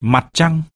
mặt trăng.